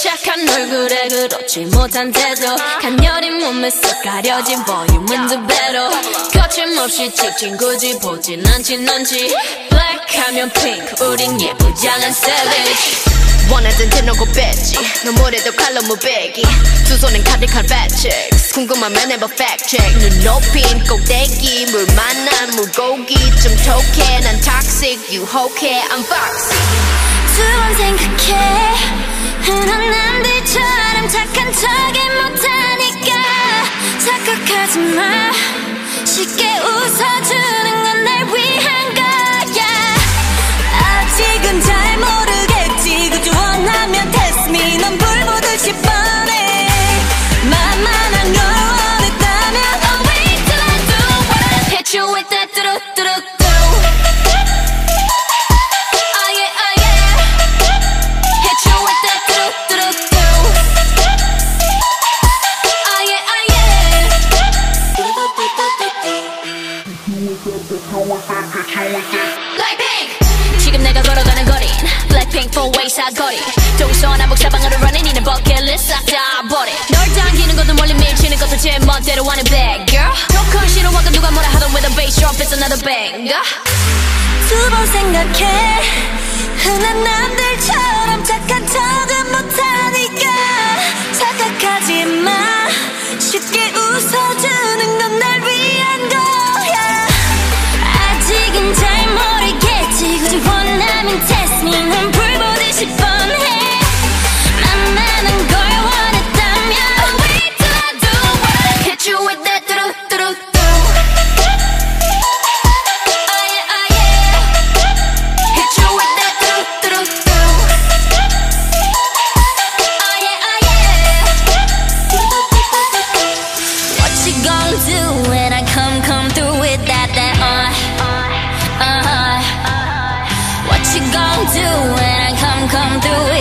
착한 얼굴에 그렇지 못한 태도. 간녀린 몸에서 가려진 보이면 두 배로. 거침없이 찍힌 굳이 보진 않지 넌지. 블랙하면 핑크 우린 예쁘장한 savage. 원하던 대놓고 뺐지. 너무래도 칼로 무배기. 두 손엔 카디칼 배치 궁금하면 해봐 check. 눈 높인 꼭대기 물 만난 물고기. 좀 톡해 난 toxic 유혹해 I'm fox 두번 생각해. 흔한 남들처럼 착한 척이 못하니까. 착각하지 마. 쉽게 웃어주 지금 내가 걸어가는 거린 Blackpink four way 사거리 동서남북 사방으로 running 이는 버킷리스트 싹다 버린 널 당기는 것도 멀리 밀치는 것도 제 멋대로 하는 bad girl 조금 싫어하고 누가 뭐라 하던 with a bass drop it's another banger 두 번 생각해 you gonna do when I come come through with that that uh uh? uh, uh. What you gonna do when I come come through?